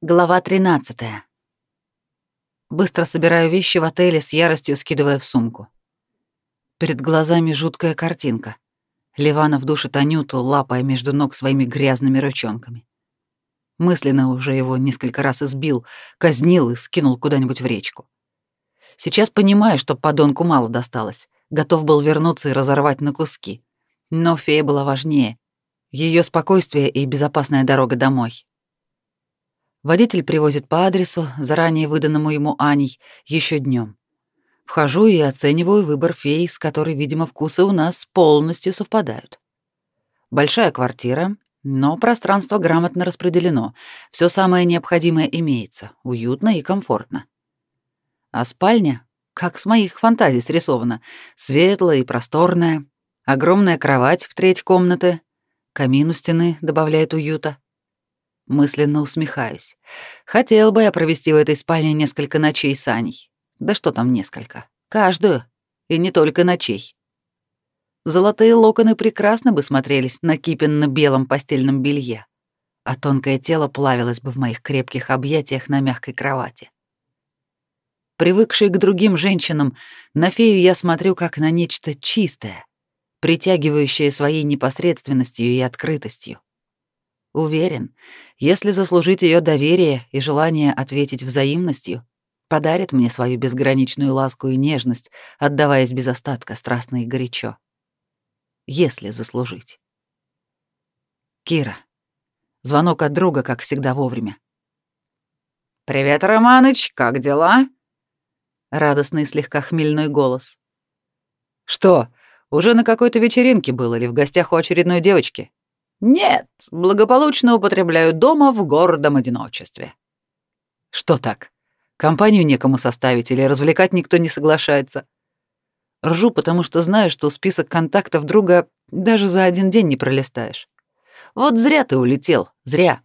Глава 13. Быстро собираю вещи в отеле, с яростью скидывая в сумку. Перед глазами жуткая картинка. Ливанов душит Анюту, лапая между ног своими грязными ручонками. Мысленно уже его несколько раз избил, казнил и скинул куда-нибудь в речку. Сейчас понимаю, что подонку мало досталось. Готов был вернуться и разорвать на куски. Но фея была важнее. Ее спокойствие и безопасная дорога домой. Водитель привозит по адресу, заранее выданному ему Аней, еще днем. Вхожу и оцениваю выбор феи, с которой, видимо, вкусы у нас полностью совпадают. Большая квартира, но пространство грамотно распределено. Все самое необходимое имеется, уютно и комфортно. А спальня, как с моих фантазий срисована, светлая и просторная, огромная кровать в треть комнаты, камин у стены добавляет уюта. Мысленно усмехаюсь. Хотел бы я провести в этой спальне несколько ночей с Аней. Да что там несколько? Каждую. И не только ночей. Золотые локоны прекрасно бы смотрелись на кипенно-белом постельном белье, а тонкое тело плавилось бы в моих крепких объятиях на мягкой кровати. Привыкший к другим женщинам, на фею я смотрю как на нечто чистое, притягивающее своей непосредственностью и открытостью. Уверен, если заслужить ее доверие и желание ответить взаимностью, подарит мне свою безграничную ласку и нежность, отдаваясь без остатка страстно и горячо. Если заслужить. Кира. Звонок от друга, как всегда, вовремя. «Привет, Романыч, как дела?» Радостный слегка хмельной голос. «Что, уже на какой-то вечеринке был или в гостях у очередной девочки?» Нет, благополучно употребляю дома в гордом одиночестве. Что так? Компанию некому составить или развлекать никто не соглашается? Ржу, потому что знаю, что список контактов друга даже за один день не пролистаешь. Вот зря ты улетел, зря.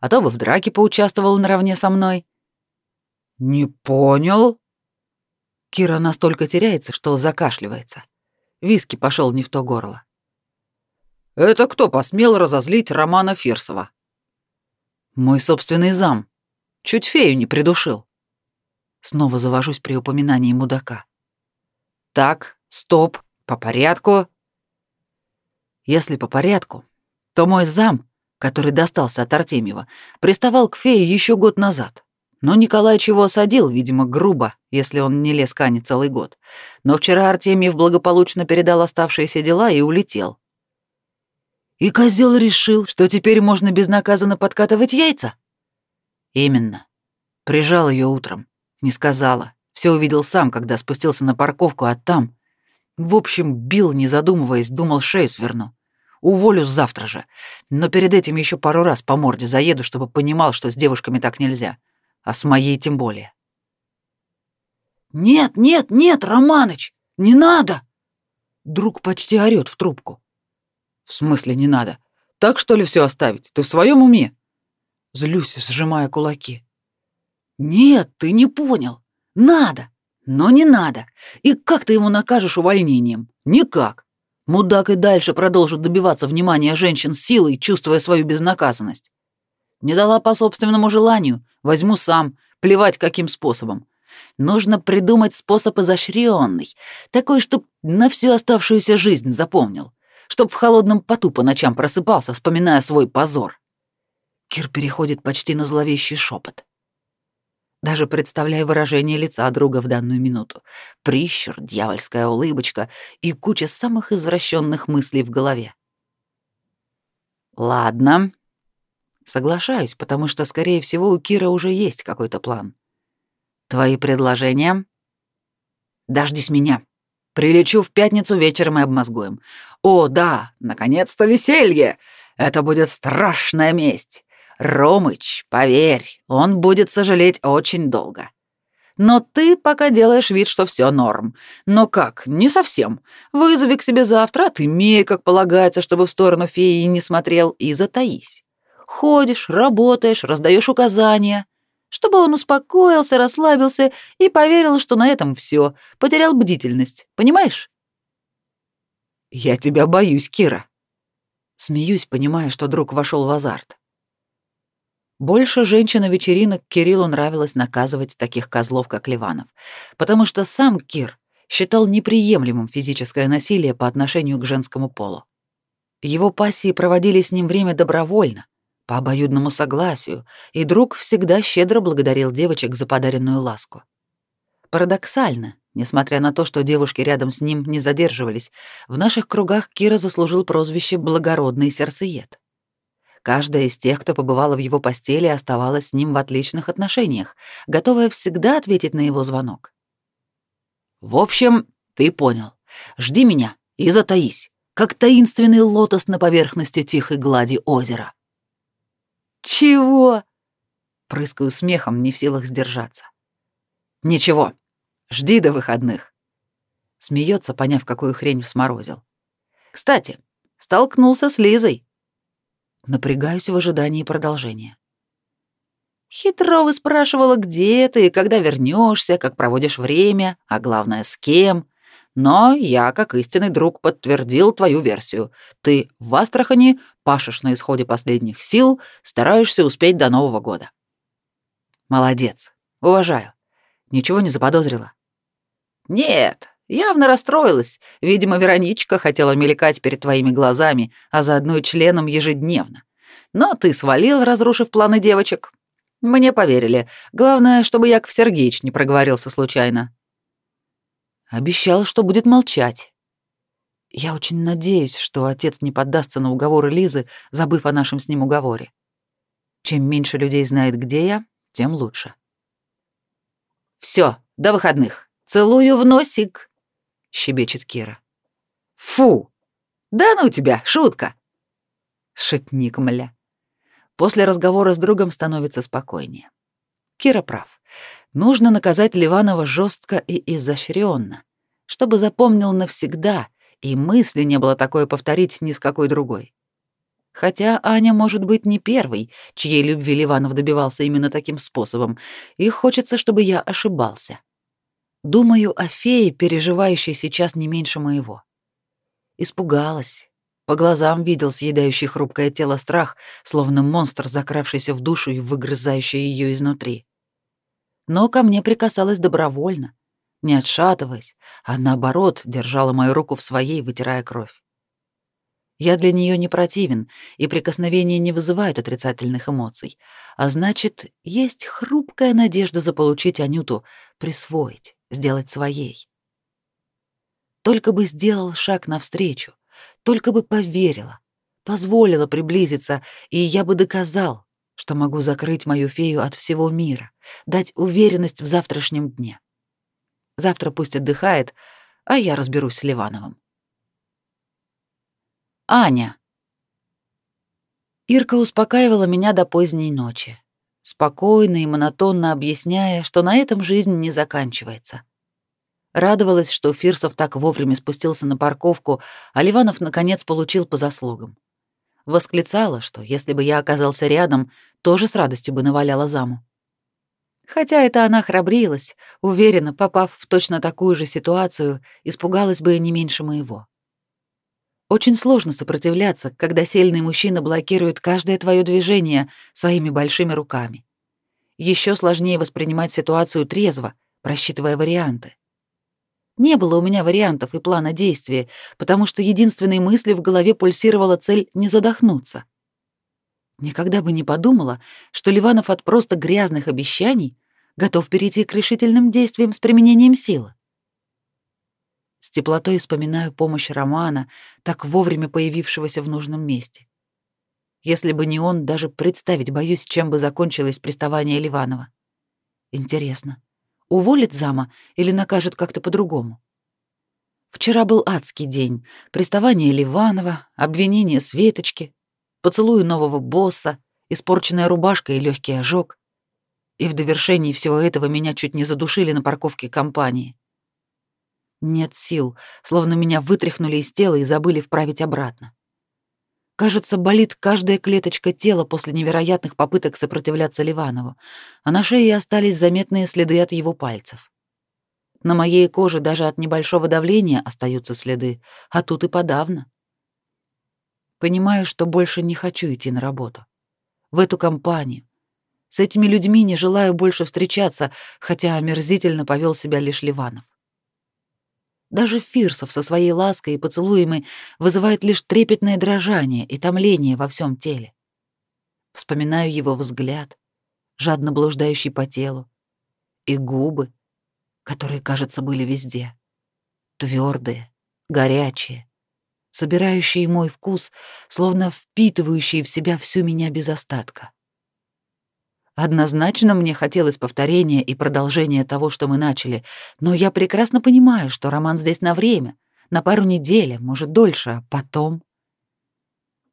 А то бы в драке поучаствовал наравне со мной. Не понял. Кира настолько теряется, что закашливается. Виски пошел не в то горло. Это кто посмел разозлить Романа Фирсова? Мой собственный зам. Чуть фею не придушил. Снова завожусь при упоминании мудака. Так, стоп, по порядку. Если по порядку, то мой зам, который достался от Артемьева, приставал к фее еще год назад. Но Николай чего осадил, видимо, грубо, если он не лез к Ане целый год. Но вчера Артемьев благополучно передал оставшиеся дела и улетел. И козел решил, что теперь можно безнаказанно подкатывать яйца? Именно. Прижал ее утром. Не сказала. Все увидел сам, когда спустился на парковку, а там... В общем, бил, не задумываясь, думал, шею сверну. Уволю завтра же. Но перед этим еще пару раз по морде заеду, чтобы понимал, что с девушками так нельзя. А с моей тем более. «Нет, нет, нет, Романыч, не надо!» Друг почти орёт в трубку. В смысле не надо? Так что ли все оставить? Ты в своем уме? Злюсь, сжимая кулаки. Нет, ты не понял. Надо, но не надо. И как ты ему накажешь увольнением? Никак. Мудак и дальше продолжит добиваться внимания женщин силой, чувствуя свою безнаказанность. Не дала по собственному желанию, возьму сам, плевать каким способом. Нужно придумать способ изощренный, такой, чтоб на всю оставшуюся жизнь запомнил чтоб в холодном поту по ночам просыпался, вспоминая свой позор. Кир переходит почти на зловещий шепот. Даже представляя выражение лица друга в данную минуту. Прищур, дьявольская улыбочка и куча самых извращенных мыслей в голове. Ладно. Соглашаюсь, потому что, скорее всего, у Кира уже есть какой-то план. Твои предложения? Дождись меня. Прилечу в пятницу вечером и обмозгуем. О, да, наконец-то веселье! Это будет страшная месть. Ромыч, поверь, он будет сожалеть очень долго. Но ты пока делаешь вид, что все норм. Но как? Не совсем. Вызови к себе завтра, ты отымей, как полагается, чтобы в сторону феи не смотрел, и затаись. Ходишь, работаешь, раздаешь указания чтобы он успокоился, расслабился и поверил, что на этом все, потерял бдительность, понимаешь? Я тебя боюсь, Кира. Смеюсь, понимая, что друг вошел в азарт. Больше женщин вечеринок Кириллу нравилось наказывать таких козлов, как Ливанов, потому что сам Кир считал неприемлемым физическое насилие по отношению к женскому полу. Его пассии проводили с ним время добровольно, по обоюдному согласию, и друг всегда щедро благодарил девочек за подаренную ласку. Парадоксально, несмотря на то, что девушки рядом с ним не задерживались, в наших кругах Кира заслужил прозвище «благородный сердцеед». Каждая из тех, кто побывала в его постели, оставалась с ним в отличных отношениях, готовая всегда ответить на его звонок. «В общем, ты понял. Жди меня и затаись, как таинственный лотос на поверхности тихой глади озера». «Чего?» Прыскаю смехом, не в силах сдержаться. «Ничего, жди до выходных». Смеется, поняв, какую хрень сморозил. «Кстати, столкнулся с Лизой. Напрягаюсь в ожидании продолжения. Хитро спрашивала, где ты когда вернешься, как проводишь время, а главное, с кем. Но я, как истинный друг, подтвердил твою версию. Ты в Астрахани, пашешь на исходе последних сил, стараешься успеть до Нового года. Молодец. Уважаю. Ничего не заподозрила? Нет, явно расстроилась. Видимо, Вероничка хотела мелькать перед твоими глазами, а заодно и членом ежедневно. Но ты свалил, разрушив планы девочек. Мне поверили. Главное, чтобы Яков Сергеевич не проговорился случайно. Обещал, что будет молчать. Я очень надеюсь, что отец не поддастся на уговоры Лизы, забыв о нашем с ним уговоре. Чем меньше людей знает, где я, тем лучше. Все, до выходных. Целую в носик щебечет Кира. Фу! Да ну тебя, шутка. Шутник, мля. После разговора с другом становится спокойнее. Кира прав. Нужно наказать Ливанова жестко и изощренно, чтобы запомнил навсегда, и мысли не было такое повторить ни с какой другой. Хотя Аня может быть не первой, чьей любви Ливанов добивался именно таким способом, и хочется, чтобы я ошибался. Думаю о фее, переживающей сейчас не меньше моего. Испугалась. По глазам видел съедающий хрупкое тело страх, словно монстр, закравшийся в душу и выгрызающий ее изнутри. Но ко мне прикасалась добровольно, не отшатываясь, а наоборот держала мою руку в своей, вытирая кровь. Я для нее не противен, и прикосновения не вызывают отрицательных эмоций, а значит, есть хрупкая надежда заполучить Анюту, присвоить сделать своей. Только бы сделал шаг навстречу, только бы поверила, позволила приблизиться, и я бы доказал, что могу закрыть мою фею от всего мира, дать уверенность в завтрашнем дне. Завтра пусть отдыхает, а я разберусь с Ливановым. Аня. Ирка успокаивала меня до поздней ночи спокойно и монотонно объясняя, что на этом жизнь не заканчивается. Радовалась, что Фирсов так вовремя спустился на парковку, а Ливанов наконец получил по заслугам. Восклицала, что если бы я оказался рядом, тоже с радостью бы наваляла заму. Хотя это она храбрилась, уверенно, попав в точно такую же ситуацию, испугалась бы не меньше моего. Очень сложно сопротивляться, когда сильный мужчина блокирует каждое твое движение своими большими руками. Еще сложнее воспринимать ситуацию трезво, просчитывая варианты. Не было у меня вариантов и плана действия, потому что единственной мыслью в голове пульсировала цель не задохнуться. Никогда бы не подумала, что Ливанов от просто грязных обещаний готов перейти к решительным действиям с применением силы. С теплотой вспоминаю помощь Романа, так вовремя появившегося в нужном месте. Если бы не он, даже представить боюсь, чем бы закончилось приставание Ливанова. Интересно, уволит зама или накажет как-то по-другому? Вчера был адский день. Приставание Ливанова, обвинение Светочки, поцелуй нового босса, испорченная рубашка и легкий ожог. И в довершении всего этого меня чуть не задушили на парковке компании. Нет сил, словно меня вытряхнули из тела и забыли вправить обратно. Кажется, болит каждая клеточка тела после невероятных попыток сопротивляться Ливанову, а на шее остались заметные следы от его пальцев. На моей коже даже от небольшого давления остаются следы, а тут и подавно. Понимаю, что больше не хочу идти на работу. В эту компанию, С этими людьми не желаю больше встречаться, хотя омерзительно повел себя лишь Ливанов. Даже Фирсов со своей лаской и поцелуями вызывает лишь трепетное дрожание и томление во всем теле. Вспоминаю его взгляд, жадно блуждающий по телу, и губы, которые, кажется, были везде. Твердые, горячие, собирающие мой вкус, словно впитывающие в себя всю меня без остатка. Однозначно мне хотелось повторения и продолжения того, что мы начали, но я прекрасно понимаю, что роман здесь на время, на пару недель, может, дольше, а потом...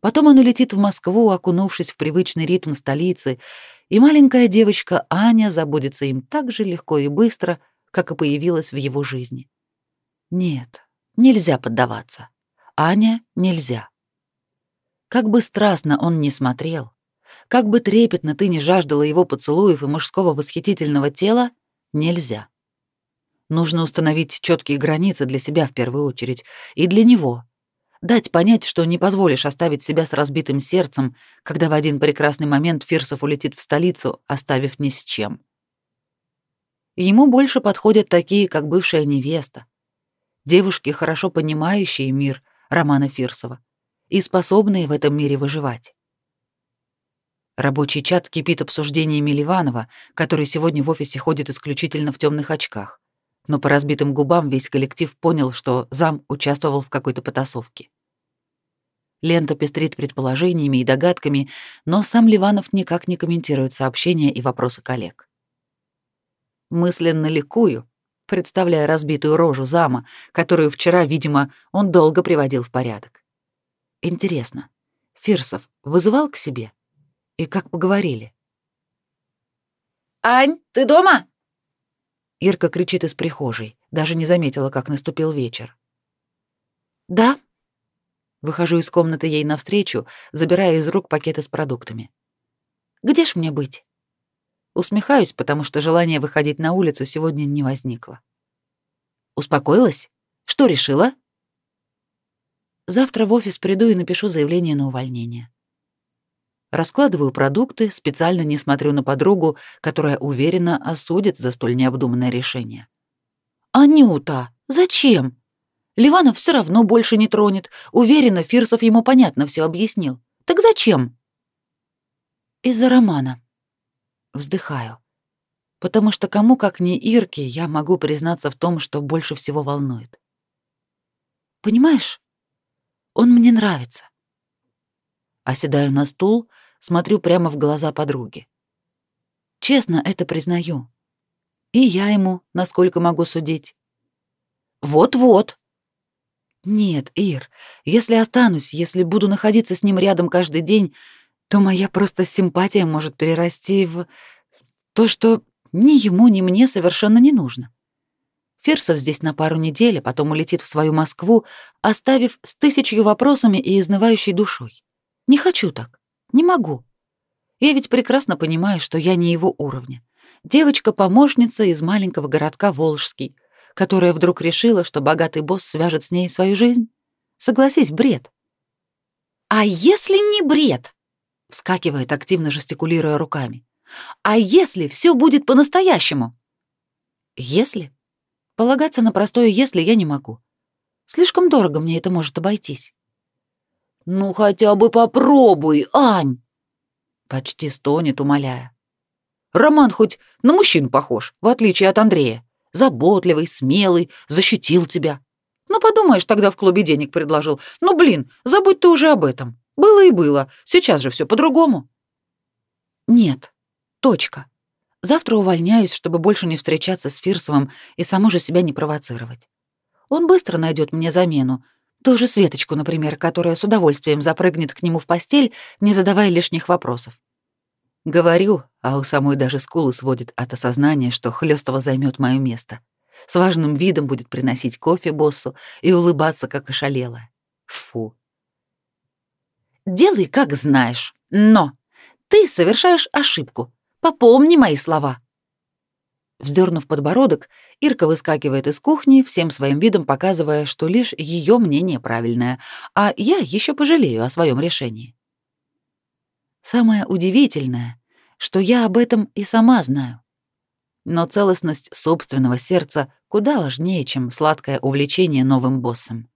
Потом он улетит в Москву, окунувшись в привычный ритм столицы, и маленькая девочка Аня забудется им так же легко и быстро, как и появилась в его жизни. Нет, нельзя поддаваться. Аня нельзя. Как бы страстно он ни смотрел, как бы трепетно ты ни жаждала его поцелуев и мужского восхитительного тела, нельзя. Нужно установить четкие границы для себя в первую очередь, и для него. Дать понять, что не позволишь оставить себя с разбитым сердцем, когда в один прекрасный момент Фирсов улетит в столицу, оставив ни с чем. Ему больше подходят такие, как бывшая невеста. Девушки, хорошо понимающие мир Романа Фирсова и способные в этом мире выживать. Рабочий чат кипит обсуждениями Ливанова, который сегодня в офисе ходит исключительно в темных очках. Но по разбитым губам весь коллектив понял, что зам участвовал в какой-то потасовке. Лента пестрит предположениями и догадками, но сам Ливанов никак не комментирует сообщения и вопросы коллег. Мысленно ликую, представляя разбитую рожу зама, которую вчера, видимо, он долго приводил в порядок. Интересно, Фирсов вызывал к себе? И как поговорили. «Ань, ты дома?» Ирка кричит из прихожей, даже не заметила, как наступил вечер. «Да». Выхожу из комнаты ей навстречу, забирая из рук пакеты с продуктами. «Где ж мне быть?» Усмехаюсь, потому что желание выходить на улицу сегодня не возникло. «Успокоилась? Что решила?» «Завтра в офис приду и напишу заявление на увольнение. Раскладываю продукты, специально не смотрю на подругу, которая уверенно осудит за столь необдуманное решение. «Анюта, зачем? Ливанов все равно больше не тронет. Уверена, Фирсов ему понятно все объяснил. Так зачем?» «Из-за романа». Вздыхаю. Потому что кому, как не Ирке, я могу признаться в том, что больше всего волнует. Понимаешь, он мне нравится. Оседаю на стул, смотрю прямо в глаза подруги. Честно это признаю. И я ему, насколько могу судить. Вот-вот. Нет, Ир, если останусь, если буду находиться с ним рядом каждый день, то моя просто симпатия может перерасти в то, что ни ему, ни мне совершенно не нужно. Фирсов здесь на пару недель, а потом улетит в свою Москву, оставив с тысячью вопросами и изнывающей душой. Не хочу так. Не могу. Я ведь прекрасно понимаю, что я не его уровня. Девочка-помощница из маленького городка Волжский, которая вдруг решила, что богатый босс свяжет с ней свою жизнь. Согласись, бред. А если не бред? Вскакивает, активно жестикулируя руками. А если все будет по-настоящему? Если? Полагаться на простое «если» я не могу. Слишком дорого мне это может обойтись. «Ну хотя бы попробуй, Ань!» Почти стонет, умоляя. «Роман хоть на мужчину похож, в отличие от Андрея. Заботливый, смелый, защитил тебя. Ну, подумаешь, тогда в клубе денег предложил. Ну, блин, забудь ты уже об этом. Было и было. Сейчас же все по-другому». «Нет. Точка. Завтра увольняюсь, чтобы больше не встречаться с Фирсовым и саму же себя не провоцировать. Он быстро найдет мне замену, Ту же Светочку, например, которая с удовольствием запрыгнет к нему в постель, не задавая лишних вопросов. Говорю, а у самой даже скулы сводит от осознания, что Хлёстова займет мое место. С важным видом будет приносить кофе боссу и улыбаться, как ошалелая. Фу. Делай, как знаешь, но ты совершаешь ошибку. Попомни мои слова. Вздернув подбородок, Ирка выскакивает из кухни, всем своим видом показывая, что лишь ее мнение правильное, а я еще пожалею о своем решении. Самое удивительное, что я об этом и сама знаю. Но целостность собственного сердца куда важнее, чем сладкое увлечение новым боссом.